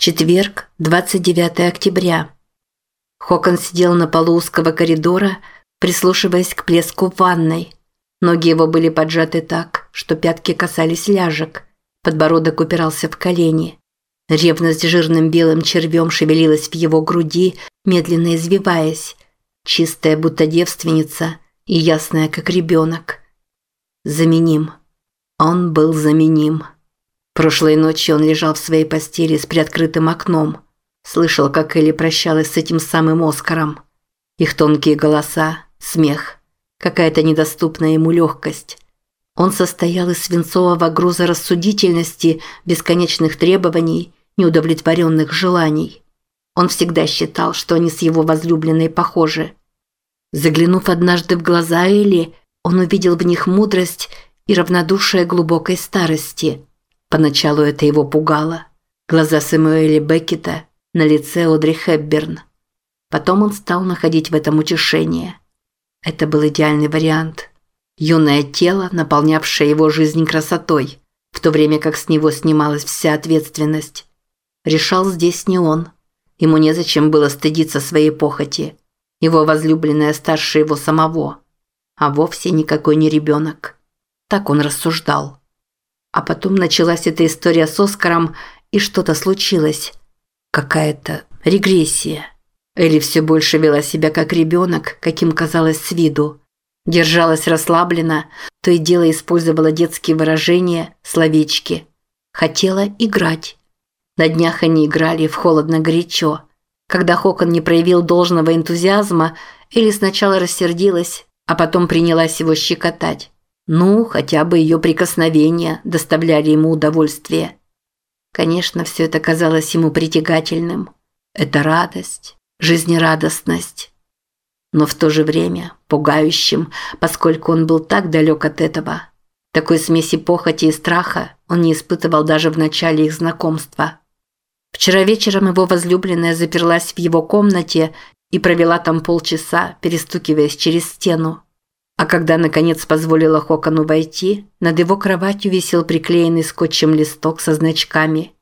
Четверг, 29 октября. Хокон сидел на полу узкого коридора, прислушиваясь к плеску в ванной. Ноги его были поджаты так, что пятки касались ляжек. Подбородок упирался в колени. Ревность жирным белым червем шевелилась в его груди, медленно извиваясь. Чистая, будто девственница, и ясная, как ребенок. Заменим. Он был заменим. Прошлой ночью он лежал в своей постели с приоткрытым окном. Слышал, как Элли прощалась с этим самым Оскаром. Их тонкие голоса, смех, какая-то недоступная ему легкость. Он состоял из свинцового груза рассудительности, бесконечных требований, неудовлетворенных желаний. Он всегда считал, что они с его возлюбленной похожи. Заглянув однажды в глаза Элли, он увидел в них мудрость и равнодушие глубокой старости – Поначалу это его пугало. Глаза Сэмюэля Беккета на лице Одри Хепберн. Потом он стал находить в этом утешение. Это был идеальный вариант. Юное тело, наполнявшее его жизнь красотой, в то время как с него снималась вся ответственность. Решал здесь не он. Ему незачем было стыдиться своей похоти. Его возлюбленная старше его самого. А вовсе никакой не ребенок. Так он рассуждал. А потом началась эта история с Оскаром, и что-то случилось. Какая-то регрессия. Элли все больше вела себя как ребенок, каким казалось с виду. Держалась расслабленно, то и дело использовала детские выражения, словечки. Хотела играть. На днях они играли в холодно-горячо. Когда Хокон не проявил должного энтузиазма, Элли сначала рассердилась, а потом принялась его щекотать. Ну, хотя бы ее прикосновения доставляли ему удовольствие. Конечно, все это казалось ему притягательным. Это радость, жизнерадостность. Но в то же время пугающим, поскольку он был так далек от этого. Такой смеси похоти и страха он не испытывал даже в начале их знакомства. Вчера вечером его возлюбленная заперлась в его комнате и провела там полчаса, перестукиваясь через стену. А когда, наконец, позволила Хокону войти, над его кроватью висел приклеенный скотчем листок со значками.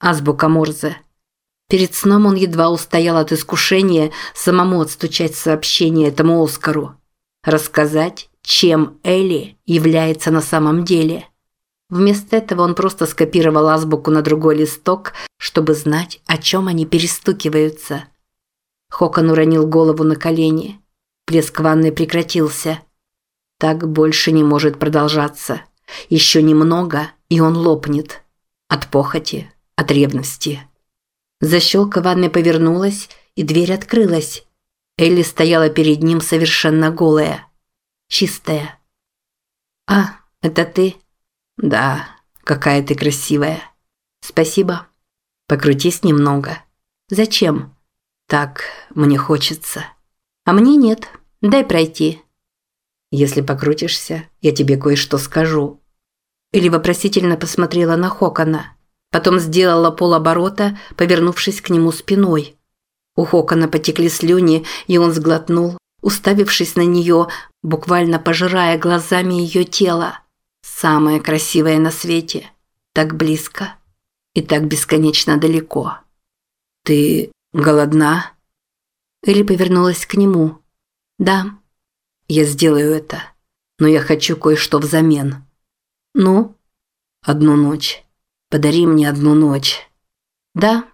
Азбука Морзе. Перед сном он едва устоял от искушения самому отстучать сообщение этому Оскару. Рассказать, чем Элли является на самом деле. Вместо этого он просто скопировал азбуку на другой листок, чтобы знать, о чем они перестукиваются. Хокон уронил голову на колени. Плеск ванной прекратился. Так больше не может продолжаться. Еще немного, и он лопнет. От похоти, от ревности. Защелка ванной повернулась, и дверь открылась. Элли стояла перед ним совершенно голая. Чистая. «А, это ты?» «Да, какая ты красивая». «Спасибо». «Покрутись немного». «Зачем?» «Так, мне хочется». «А мне нет. Дай пройти». Если покрутишься, я тебе кое-что скажу». Или вопросительно посмотрела на Хокона. Потом сделала полоборота, повернувшись к нему спиной. У Хокона потекли слюни, и он сглотнул, уставившись на нее, буквально пожирая глазами ее тело. Самое красивое на свете. Так близко и так бесконечно далеко. «Ты голодна?» Элли повернулась к нему. «Да». Я сделаю это. Но я хочу кое-что взамен. Ну? Одну ночь. Подари мне одну ночь. Да.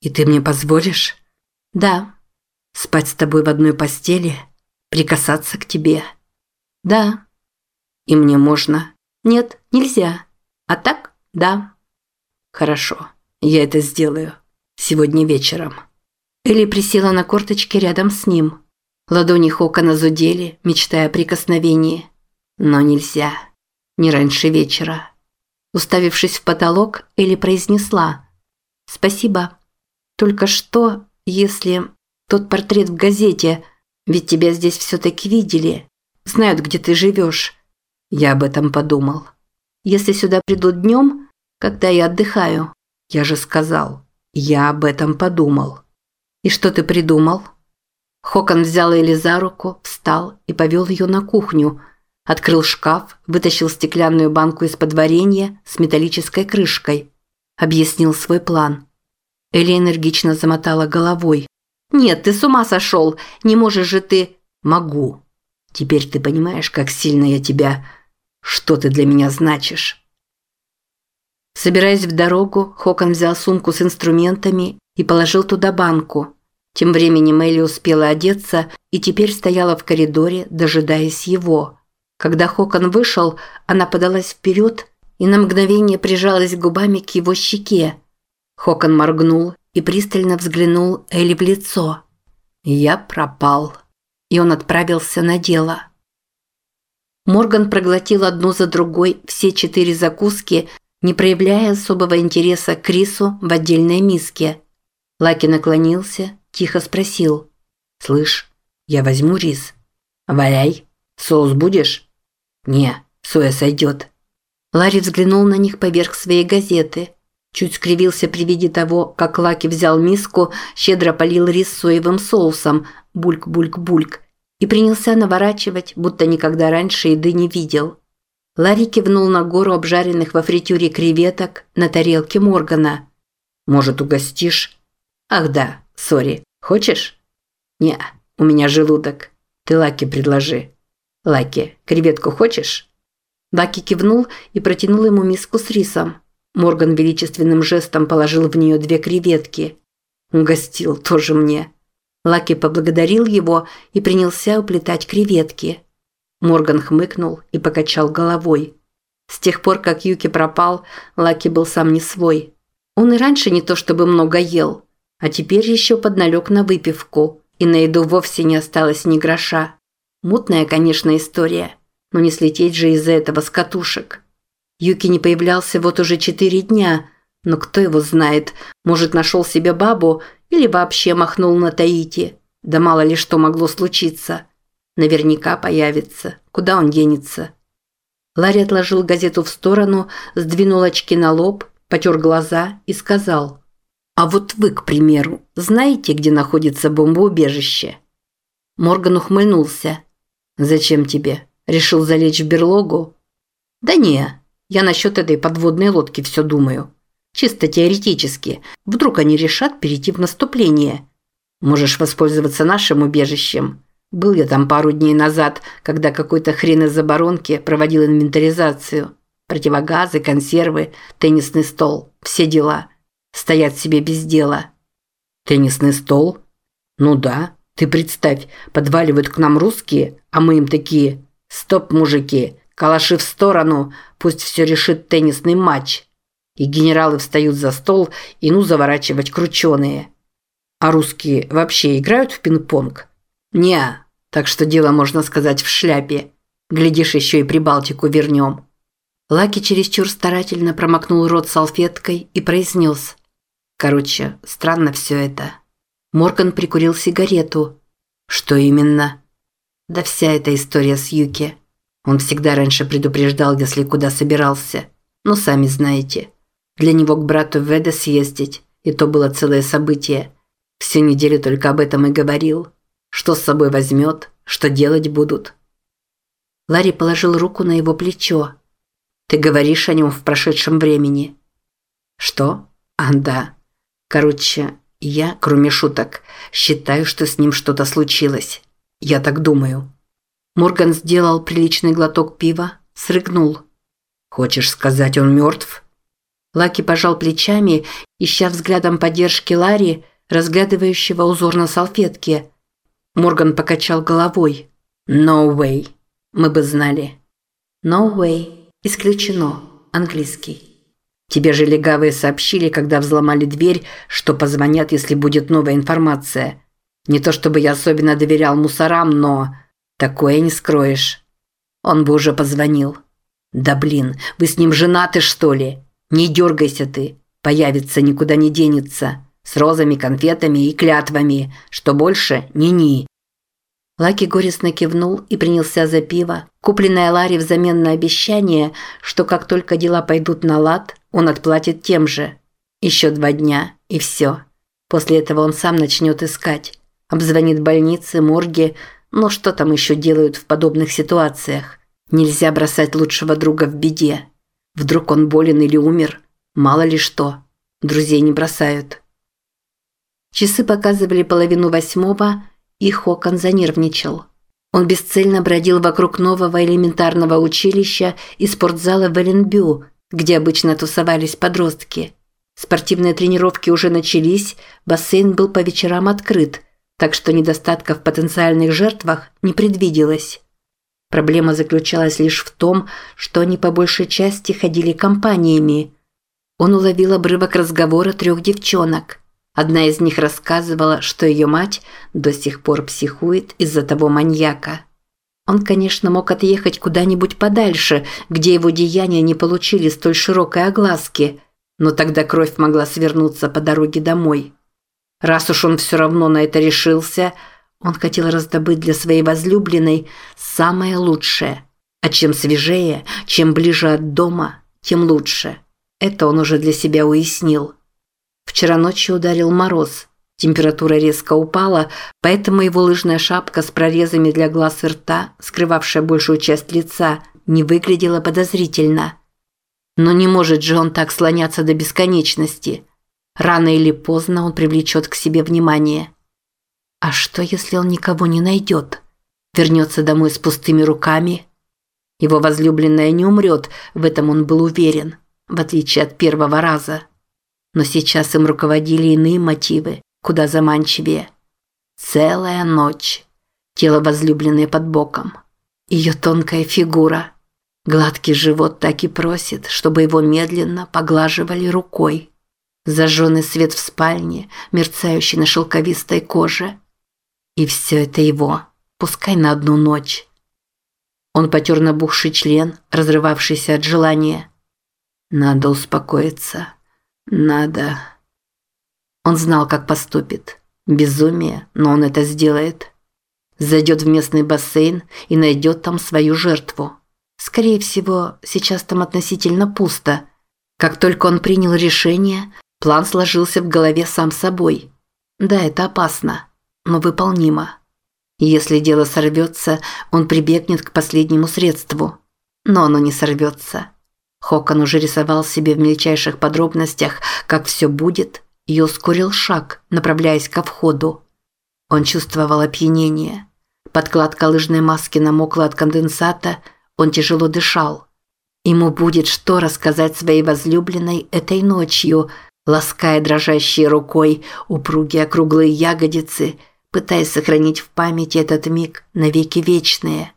И ты мне позволишь? Да. Спать с тобой в одной постели? Прикасаться к тебе? Да. И мне можно? Нет, нельзя. А так? Да. Хорошо. Я это сделаю. Сегодня вечером. Элли присела на корточки рядом с ним. Ладони Хокона зудели, мечтая о прикосновении. Но нельзя. Не раньше вечера. Уставившись в потолок, Элли произнесла. «Спасибо. Только что, если... Тот портрет в газете, ведь тебя здесь все-таки видели. Знают, где ты живешь. Я об этом подумал. Если сюда придут днем, когда я отдыхаю, я же сказал, я об этом подумал. И что ты придумал?» Хокон взял Элли за руку, встал и повел ее на кухню. Открыл шкаф, вытащил стеклянную банку из-под варенья с металлической крышкой. Объяснил свой план. Элли энергично замотала головой. «Нет, ты с ума сошел! Не можешь же ты...» «Могу. Теперь ты понимаешь, как сильно я тебя... Что ты для меня значишь?» Собираясь в дорогу, Хокон взял сумку с инструментами и положил туда банку. Тем временем Элли успела одеться и теперь стояла в коридоре, дожидаясь его. Когда Хокон вышел, она подалась вперед и на мгновение прижалась губами к его щеке. Хокон моргнул и пристально взглянул Элли в лицо. «Я пропал». И он отправился на дело. Морган проглотил одну за другой все четыре закуски, не проявляя особого интереса к рису в отдельной миске. Лаки наклонился, тихо спросил. «Слышь, я возьму рис». «Валяй. Соус будешь?» «Не, соя сойдет». Ларри взглянул на них поверх своей газеты. Чуть скривился при виде того, как Лаки взял миску, щедро полил рис соевым соусом, бульк-бульк-бульк, и принялся наворачивать, будто никогда раньше еды не видел. Ларри кивнул на гору обжаренных во фритюре креветок на тарелке Моргана. «Может, угостишь?» «Ах да, сори. Хочешь?» «Не, у меня желудок. Ты Лаки предложи». «Лаки, креветку хочешь?» Лаки кивнул и протянул ему миску с рисом. Морган величественным жестом положил в нее две креветки. Угостил тоже мне. Лаки поблагодарил его и принялся уплетать креветки. Морган хмыкнул и покачал головой. С тех пор, как Юки пропал, Лаки был сам не свой. Он и раньше не то чтобы много ел, а теперь еще подналег на выпивку, и на еду вовсе не осталось ни гроша. Мутная, конечно, история, но не слететь же из-за этого с катушек. Юки не появлялся вот уже четыре дня, но кто его знает, может нашел себе бабу или вообще махнул на Таити. Да мало ли что могло случиться. Наверняка появится. Куда он денется? Ларри отложил газету в сторону, сдвинул очки на лоб, потер глаза и сказал. «А вот вы, к примеру, знаете, где находится бомбоубежище?» Морган ухмыльнулся. «Зачем тебе? Решил залечь в берлогу?» «Да не, я насчет этой подводной лодки все думаю. Чисто теоретически. Вдруг они решат перейти в наступление. Можешь воспользоваться нашим убежищем. Был я там пару дней назад, когда какой-то хрен из оборонки проводил инвентаризацию. Противогазы, консервы, теннисный стол. Все дела. Стоят себе без дела. Теннисный стол? Ну да. Ты представь, подваливают к нам русские, а мы им такие «Стоп, мужики, Калаши в сторону, пусть все решит теннисный матч. И генералы встают за стол и ну заворачивать крученые. А русские вообще играют в пинг-понг? Не, так что дело, можно сказать, в шляпе. Глядишь, еще и Прибалтику вернем. Лаки чересчур старательно промокнул рот салфеткой и произнес. Короче, странно все это. Морган прикурил сигарету. Что именно? Да вся эта история с Юки. Он всегда раньше предупреждал, если куда собирался. Но сами знаете. Для него к брату в съездить, и то было целое событие. Всю неделю только об этом и говорил. Что с собой возьмет, что делать будут. Ларри положил руку на его плечо. «Ты говоришь о нем в прошедшем времени». «Что? А, да. Короче, я, кроме шуток, считаю, что с ним что-то случилось. Я так думаю». Морган сделал приличный глоток пива, срыгнул. «Хочешь сказать, он мертв?» Лаки пожал плечами, ища взглядом поддержки Ларри, разглядывающего узор на салфетке. Морган покачал головой. «No way. Мы бы знали». «No way. Исключено. Английский». «Тебе же легавые сообщили, когда взломали дверь, что позвонят, если будет новая информация. Не то чтобы я особенно доверял мусорам, но...» Такое не скроешь. Он бы уже позвонил. Да блин, вы с ним женаты, что ли? Не дергайся ты. Появится, никуда не денется. С розами, конфетами и клятвами, что больше ни-ни. Лаки горестно кивнул и принялся за пиво, купленное Ларри взамен на обещание, что как только дела пойдут на лад, он отплатит тем же. Еще два дня, и все. После этого он сам начнет искать. Обзвонит больницы, морги, но что там еще делают в подобных ситуациях? Нельзя бросать лучшего друга в беде. Вдруг он болен или умер? Мало ли что. Друзей не бросают. Часы показывали половину восьмого, и Хокон занервничал. Он бесцельно бродил вокруг нового элементарного училища и спортзала в Эленбю, где обычно тусовались подростки. Спортивные тренировки уже начались, бассейн был по вечерам открыт, так что недостатков в потенциальных жертвах не предвиделось. Проблема заключалась лишь в том, что они по большей части ходили компаниями. Он уловил обрывок разговора трех девчонок. Одна из них рассказывала, что ее мать до сих пор психует из-за того маньяка. Он, конечно, мог отъехать куда-нибудь подальше, где его деяния не получили столь широкой огласки, но тогда кровь могла свернуться по дороге домой. Раз уж он все равно на это решился – он хотел раздобыть для своей возлюбленной самое лучшее. А чем свежее, чем ближе от дома, тем лучше. Это он уже для себя уяснил. Вчера ночью ударил мороз. Температура резко упала, поэтому его лыжная шапка с прорезами для глаз и рта, скрывавшая большую часть лица, не выглядела подозрительно. Но не может же он так слоняться до бесконечности. Рано или поздно он привлечет к себе внимание. А что, если он никого не найдет? Вернется домой с пустыми руками? Его возлюбленная не умрет, в этом он был уверен, в отличие от первого раза. Но сейчас им руководили иные мотивы, куда заманчивее. Целая ночь. Тело возлюбленной под боком. Ее тонкая фигура. Гладкий живот так и просит, чтобы его медленно поглаживали рукой. Зажженный свет в спальне, мерцающий на шелковистой коже – и все это его, пускай на одну ночь. Он потер набухший член, разрывавшийся от желания. Надо успокоиться. Надо... Он знал, как поступит. Безумие, но он это сделает. Зайдет в местный бассейн и найдет там свою жертву. Скорее всего, сейчас там относительно пусто. Как только он принял решение, план сложился в голове сам собой. Да, это опасно но выполнимо. Если дело сорвется, он прибегнет к последнему средству. Но оно не сорвется. Хокон уже рисовал себе в мельчайших подробностях, как все будет, и ускорил шаг, направляясь ко входу. Он чувствовал опьянение. Подкладка лыжной маски намокла от конденсата, он тяжело дышал. Ему будет что рассказать своей возлюбленной этой ночью, лаская дрожащей рукой упругие округлые ягодицы – пытаясь сохранить в памяти этот миг навеки вечные.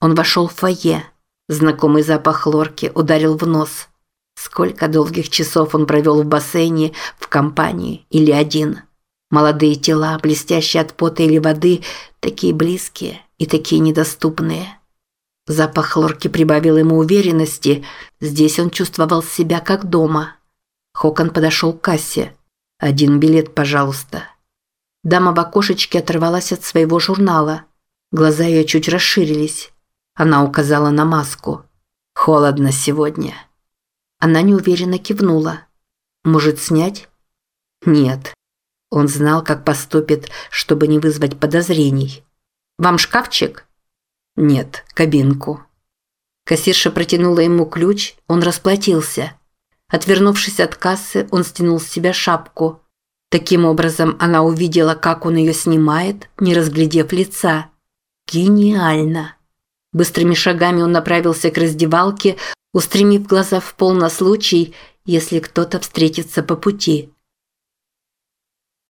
Он вошел в фойе. Знакомый запах хлорки ударил в нос. Сколько долгих часов он провел в бассейне, в компании или один. Молодые тела, блестящие от пота или воды, такие близкие и такие недоступные. Запах хлорки прибавил ему уверенности. Здесь он чувствовал себя как дома. Хокон подошел к кассе. «Один билет, пожалуйста». Дама в окошечке оторвалась от своего журнала. Глаза ее чуть расширились. Она указала на маску. «Холодно сегодня». Она неуверенно кивнула. «Может, снять?» «Нет». Он знал, как поступит, чтобы не вызвать подозрений. «Вам шкафчик?» «Нет, кабинку». Кассирша протянула ему ключ, он расплатился. Отвернувшись от кассы, он стянул с себя шапку – Таким образом, она увидела, как он ее снимает, не разглядев лица. Гениально. Быстрыми шагами он направился к раздевалке, устремив глаза в пол на случай, если кто-то встретится по пути.